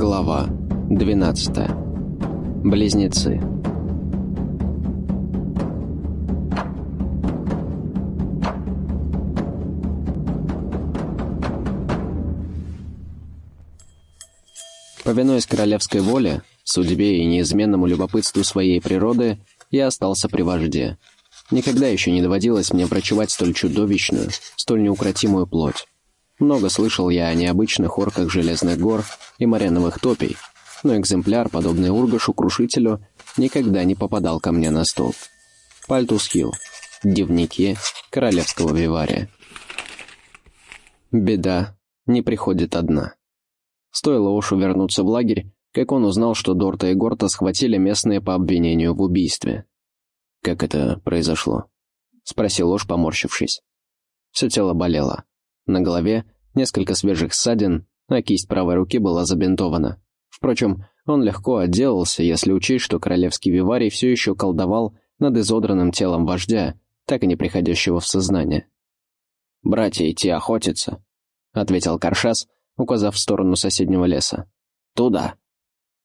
Глава 12. Близнецы. Повинуясь королевской воле, судьбе и неизменному любопытству своей природы, я остался при вожде. Никогда еще не доводилось мне врачевать столь чудовищную, столь неукротимую плоть. Много слышал я о необычных орках Железных гор и мореновых топей, но экземпляр, подобный Ургашу-крушителю, никогда не попадал ко мне на стол. Пальтус Хилл. Дневники королевского вивария. Беда не приходит одна. Стоило Ошу вернуться в лагерь, как он узнал, что Дорта и Горта схватили местные по обвинению в убийстве. «Как это произошло?» — спросил Ош, поморщившись. Все тело болело. На голове несколько свежих ссадин, а кисть правой руки была забинтована. Впрочем, он легко отделался, если учесть, что королевский виварий все еще колдовал над изодранным телом вождя, так и не приходящего в сознание. «Братья идти охотиться», — ответил Каршас, указав в сторону соседнего леса. «Туда».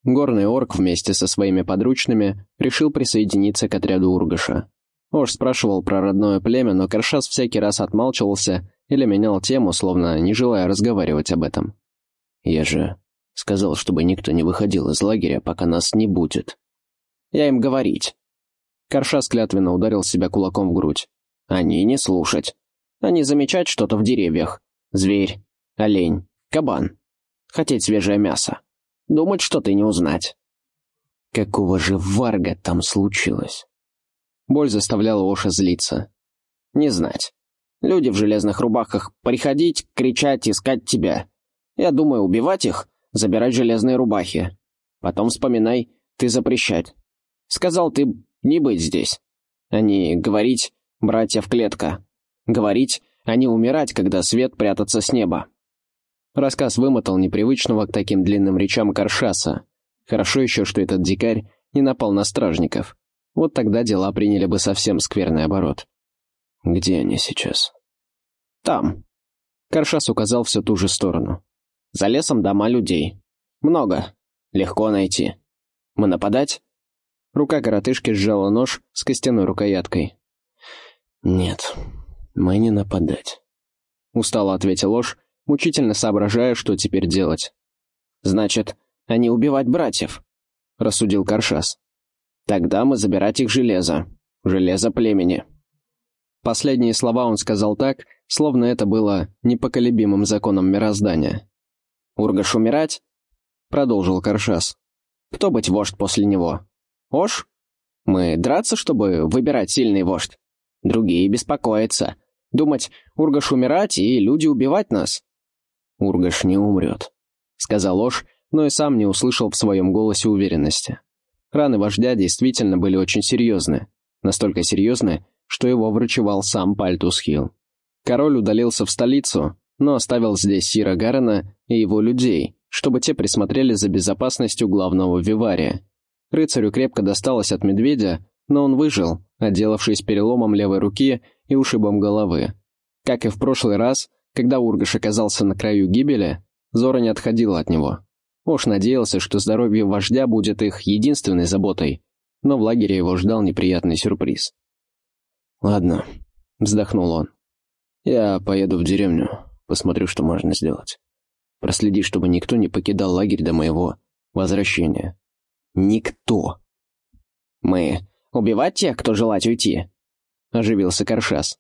Горный орк вместе со своими подручными решил присоединиться к отряду Ургаша. Ош спрашивал про родное племя, но Каршас всякий раз отмалчивался или менял тему, словно не желая разговаривать об этом. «Я же сказал, чтобы никто не выходил из лагеря, пока нас не будет». «Я им говорить». Каршас клятвенно ударил себя кулаком в грудь. «Они не слушать. Они замечать что-то в деревьях. Зверь, олень, кабан. Хотеть свежее мясо. Думать, что ты не узнать». «Какого же варга там случилось?» Боль заставляла Оша злиться. «Не знать. Люди в железных рубахах приходить, кричать, искать тебя. Я думаю, убивать их, забирать железные рубахи. Потом вспоминай, ты запрещать. Сказал ты не быть здесь. А не говорить «братья в клетка». Говорить, а не умирать, когда свет прятаться с неба. Рассказ вымотал непривычного к таким длинным речам Каршаса. Хорошо еще, что этот дикарь не напал на стражников. Вот тогда дела приняли бы совсем скверный оборот. «Где они сейчас?» «Там». Каршас указал всю ту же сторону. «За лесом дома людей. Много. Легко найти. Мы нападать?» Рука коротышки сжала нож с костяной рукояткой. «Нет, мы не нападать», — устало ответил Ложь, мучительно соображая, что теперь делать. «Значит, они убивать братьев», — рассудил Каршас. «Тогда мы забирать их железо. Железо племени». Последние слова он сказал так, словно это было непоколебимым законом мироздания. «Ургаш умирать?» — продолжил Каршас. «Кто быть вождь после него? Ош? Мы драться, чтобы выбирать сильный вождь? Другие беспокоятся. Думать, Ургаш умирать и люди убивать нас?» «Ургаш не умрет», — сказал Ош, но и сам не услышал в своем голосе уверенности. Раны вождя действительно были очень серьезны. Настолько серьезны, что его врачевал сам Пальтус Хилл. Король удалился в столицу, но оставил здесь Сира Гарена и его людей, чтобы те присмотрели за безопасностью главного вивария. Рыцарю крепко досталось от медведя, но он выжил, отделавшись переломом левой руки и ушибом головы. Как и в прошлый раз, когда Ургаш оказался на краю гибели, Зора не отходила от него. Ош надеялся, что здоровье вождя будет их единственной заботой, но в лагере его ждал неприятный сюрприз. «Ладно», — вздохнул он. «Я поеду в деревню, посмотрю, что можно сделать. Проследи, чтобы никто не покидал лагерь до моего возвращения». «Никто!» «Мы убивать тех, кто желать уйти?» — оживился Каршас.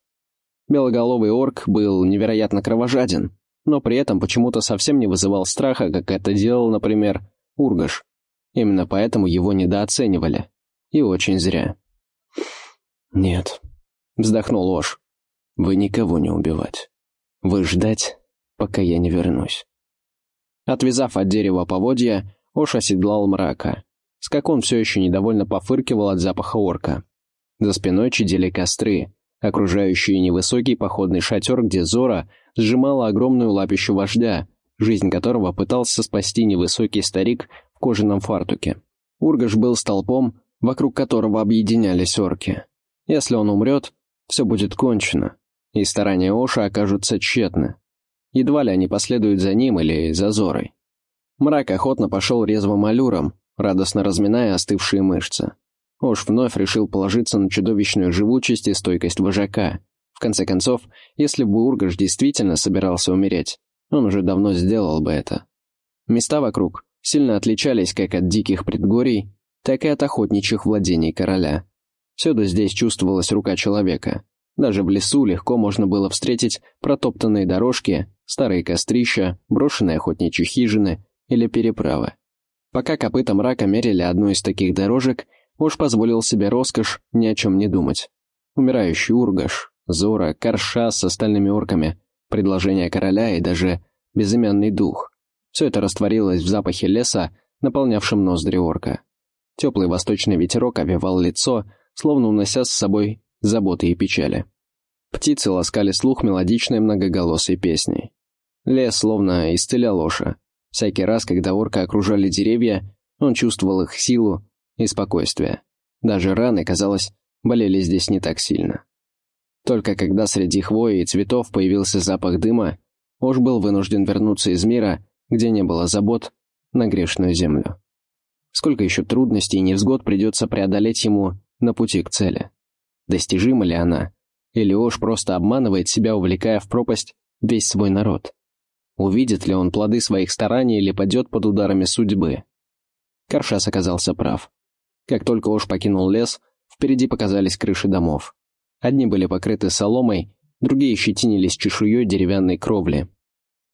Белоголовый орк был невероятно кровожаден, но при этом почему-то совсем не вызывал страха, как это делал, например, Ургаш. Именно поэтому его недооценивали. И очень зря. «Нет», — вздохнул Ош. «Вы никого не убивать. Вы ждать, пока я не вернусь». Отвязав от дерева поводья, Ош оседлал мрака. Скакун все еще недовольно пофыркивал от запаха орка. За спиной чадили костры, окружающие невысокий походный шатер, где Зора сжимала огромную лапищу вождя, жизнь которого пытался спасти невысокий старик в кожаном фартуке. Ургаш был столпом, вокруг которого объединялись орки. Если он умрет, все будет кончено, и старания Оша окажутся тщетны. Едва ли они последуют за ним или за Зорой. Мрак охотно пошел резвым аллюром, радостно разминая остывшие мышцы. Ош вновь решил положиться на чудовищную живучесть и стойкость вожака. В конце концов, если бы Ургаш действительно собирался умереть, он уже давно сделал бы это. Места вокруг сильно отличались как от диких предгорий, так и от охотничьих владений короля. Всюду здесь чувствовалась рука человека. Даже в лесу легко можно было встретить протоптанные дорожки, старые кострища, брошенные охотничьи хижины или переправы. Пока копыта мрака мерили одну из таких дорожек, Уж позволил себе роскошь ни о чем не думать. Умирающий Ургаш, Зора, Карша с остальными орками, предложение короля и даже безымянный дух. Все это растворилось в запахе леса, наполнявшем ноздри орка. Теплый восточный ветерок обвивал лицо, словно унося с собой заботы и печали. Птицы ласкали слух мелодичной многоголосой песней. Лес словно исцелял Оша. Всякий раз, когда орка окружали деревья, он чувствовал их силу и спокойствие. Даже раны, казалось, болели здесь не так сильно. Только когда среди хвои и цветов появился запах дыма, Ош был вынужден вернуться из мира, где не было забот, на грешную землю. Сколько еще трудностей и невзгод придется преодолеть ему на пути к цели? Достижима ли она? Или Ош просто обманывает себя, увлекая в пропасть весь свой народ? Увидит ли он плоды своих стараний или падет под ударами судьбы? Каршас оказался прав. Как только Ош покинул лес, впереди показались крыши домов. Одни были покрыты соломой, другие щетинились чешуей деревянной кровли.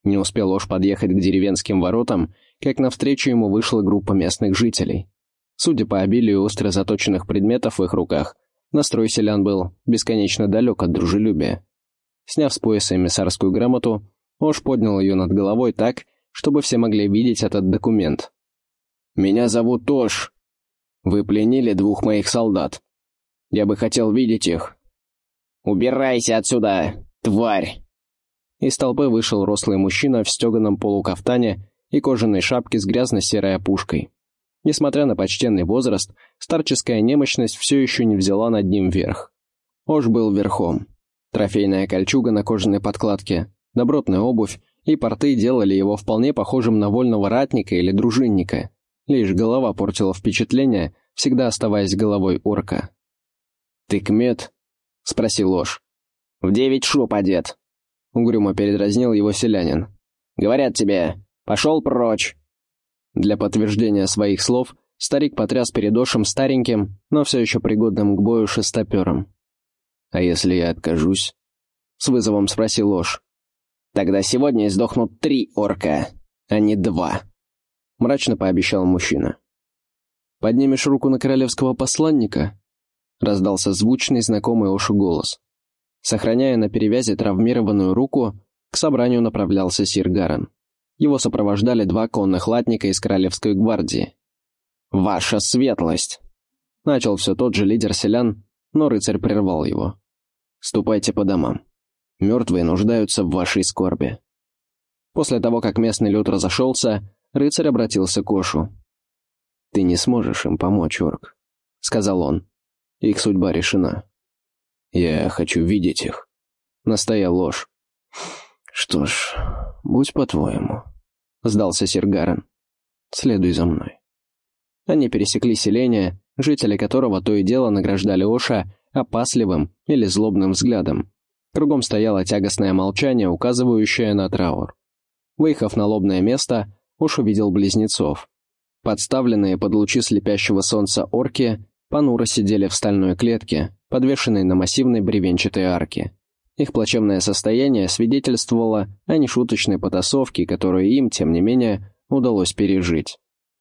Не успел Ош подъехать к деревенским воротам, как навстречу ему вышла группа местных жителей. Судя по обилию остро заточенных предметов в их руках, настрой селян был бесконечно далек от дружелюбия. Сняв с пояса эмиссарскую грамоту, Ош поднял ее над головой так, чтобы все могли видеть этот документ. «Меня зовут Ош», вы пленили двух моих солдат. Я бы хотел видеть их». «Убирайся отсюда, тварь!» Из толпы вышел рослый мужчина в стеганом полукафтане и кожаной шапке с грязно-серой опушкой. Несмотря на почтенный возраст, старческая немощность все еще не взяла над ним верх. Ош был верхом. Трофейная кольчуга на кожаной подкладке, добротная обувь и порты делали его вполне похожим на вольного ратника или дружинника. Лишь голова портила впечатление, всегда оставаясь головой орка. «Ты кмет?» — спросил Ложь. «В девять шуб одет», — угрюмо передразнил его селянин. «Говорят тебе, пошел прочь!» Для подтверждения своих слов старик потряс перед Ошем стареньким, но все еще пригодным к бою шестопером. «А если я откажусь?» — с вызовом спросил Ош. «Тогда сегодня издохнут три орка, а не два», — мрачно пообещал мужчина. «Поднимешь руку на королевского посланника?» Раздался звучный, знакомый Ошу голос. Сохраняя на перевязи травмированную руку, к собранию направлялся сир Гарен. Его сопровождали два конных латника из Королевской гвардии. «Ваша светлость!» Начал все тот же лидер селян, но рыцарь прервал его. «Ступайте по домам. Мертвые нуждаются в вашей скорби». После того, как местный люд разошелся, рыцарь обратился к Ошу. «Ты не сможешь им помочь, Орк», — сказал он. «Их судьба решена». «Я хочу видеть их», — настоял ложь. «Что ж, будь по-твоему», — сдался Сергарен. «Следуй за мной». Они пересекли селение, жители которого то и дело награждали Оша опасливым или злобным взглядом. Кругом стояло тягостное молчание, указывающее на траур. Выехав на лобное место, Ош увидел близнецов. Подставленные под лучи слепящего солнца орки понуро сидели в стальной клетке, подвешенной на массивной бревенчатой арке. Их плачевное состояние свидетельствовало о нешуточной потасовке, которую им, тем не менее, удалось пережить.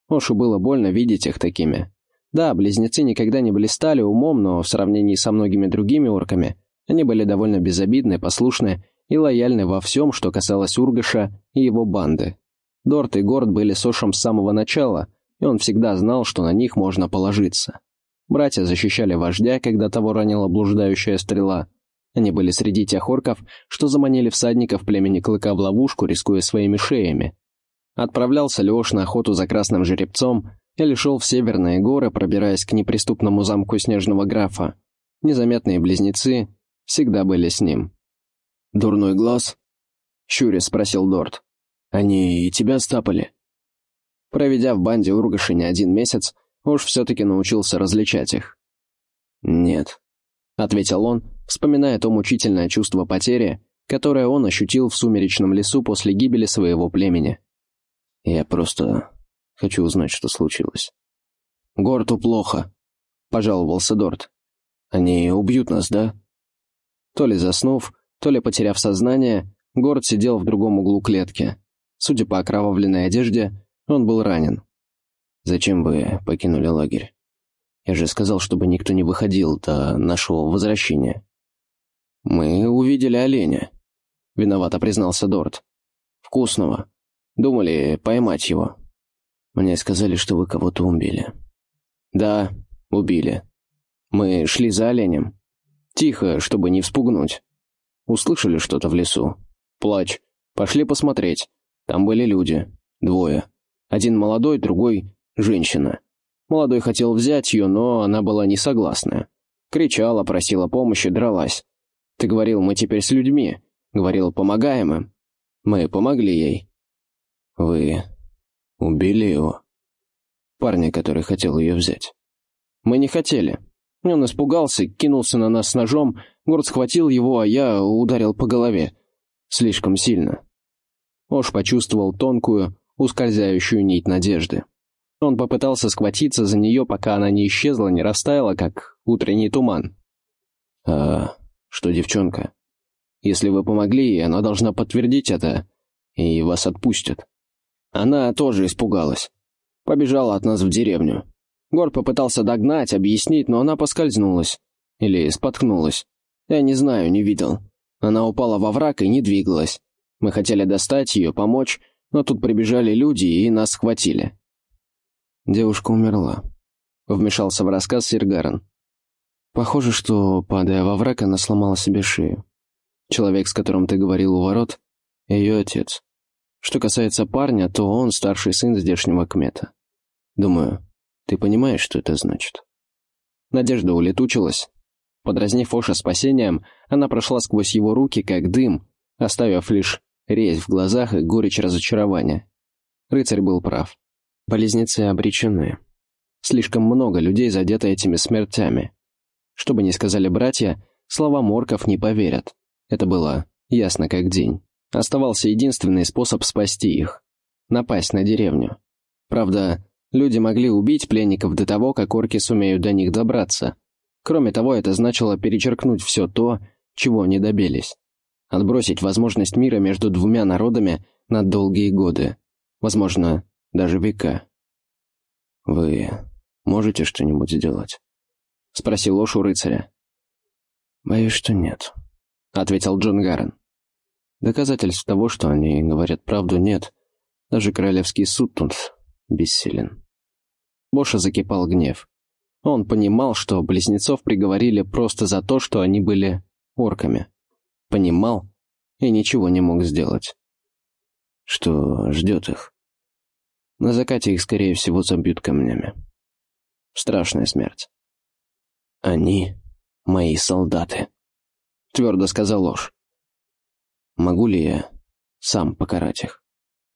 Ошу было больно видеть их такими. Да, близнецы никогда не блистали умом, но в сравнении со многими другими орками они были довольно безобидны, послушны и лояльны во всем, что касалось Ургаша и его банды. Дорт и Горд были с Ошем с самого начала, и он всегда знал, что на них можно положиться. Братья защищали вождя, когда того ранила блуждающая стрела. Они были среди тех орков, что заманили всадников племени Клыка в ловушку, рискуя своими шеями. Отправлялся ли Ош на охоту за красным жеребцом, или шел в северные горы, пробираясь к неприступному замку Снежного графа. Незаметные близнецы всегда были с ним. «Дурной глаз?» — щуря спросил Дорт. «Они и тебя стапали?» Проведя в банде Ургаша не один месяц, уж все-таки научился различать их. «Нет», — ответил он, вспоминая то мучительное чувство потери, которое он ощутил в сумеречном лесу после гибели своего племени. «Я просто хочу узнать, что случилось». «Горту плохо», — пожаловался Дорт. «Они убьют нас, да?» То ли заснув, то ли потеряв сознание, Горд сидел в другом углу клетки. Судя по окровавленной одежде, он был ранен. «Зачем вы покинули лагерь? Я же сказал, чтобы никто не выходил до нашего возвращения». «Мы увидели оленя», — виновато признался Дорт. «Вкусного. Думали поймать его. Мне сказали, что вы кого-то убили». «Да, убили. Мы шли за оленем. Тихо, чтобы не вспугнуть. Услышали что-то в лесу. Плач. Пошли посмотреть. Там были люди. Двое. Один молодой, другой — женщина. Молодой хотел взять ее, но она была не согласна. Кричала, просила помощи, дралась. Ты говорил, мы теперь с людьми. Говорил, помогаем им. Мы помогли ей. Вы убили его. Парня, который хотел ее взять. Мы не хотели. Он испугался, кинулся на нас с ножом, Горд схватил его, а я ударил по голове. Слишком сильно. Ош почувствовал тонкую, ускользающую нить надежды. Он попытался схватиться за нее, пока она не исчезла, не растаяла, как утренний туман. «А что девчонка? Если вы помогли ей, она должна подтвердить это, и вас отпустят». Она тоже испугалась. Побежала от нас в деревню. Гор попытался догнать, объяснить, но она поскользнулась. Или споткнулась. Я не знаю, не видел. Она упала во враг и не двигалась. Мы хотели достать ее, помочь, но тут прибежали люди и нас схватили. Девушка умерла. Вмешался в рассказ Сиргарен. Похоже, что, падая во враг, она сломала себе шею. Человек, с которым ты говорил у ворот, ее отец. Что касается парня, то он старший сын здешнего кмета. Думаю, ты понимаешь, что это значит? Надежда улетучилась. Подразнив Оша спасением, она прошла сквозь его руки, как дым, оставив лишь резь в глазах и горечь разочарования. Рыцарь был прав. Болезницы обречены. Слишком много людей задето этими смертями. Что бы ни сказали братья, слова Морков не поверят. Это было ясно как день. Оставался единственный способ спасти их — напасть на деревню. Правда, люди могли убить пленников до того, как орки сумеют до них добраться. Кроме того, это значило перечеркнуть все то, чего они добились отбросить возможность мира между двумя народами на долгие годы, возможно, даже века. «Вы можете что-нибудь сделать?» — спросил Ош у рыцаря. «Боюсь, что нет», — ответил Джон Гаррен. «Доказательств того, что они говорят правду, нет. Даже королевский суд тут бессилен». Боша закипал гнев. Он понимал, что близнецов приговорили просто за то, что они были орками понимал и ничего не мог сделать. Что ждет их? На закате их, скорее всего, забьют камнями. Страшная смерть. «Они — мои солдаты», — твердо сказал ложь. «Могу ли я сам покарать их?»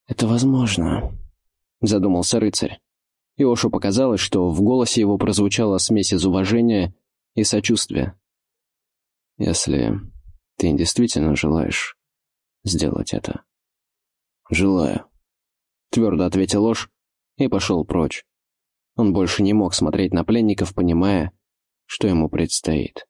«Это возможно», — задумался рыцарь. Иошу показалось, что в голосе его прозвучала смесь из уважения и сочувствия. «Если ты действительно желаешь сделать это?» «Желаю», — твердо ответил ложь и пошел прочь. Он больше не мог смотреть на пленников, понимая, что ему предстоит.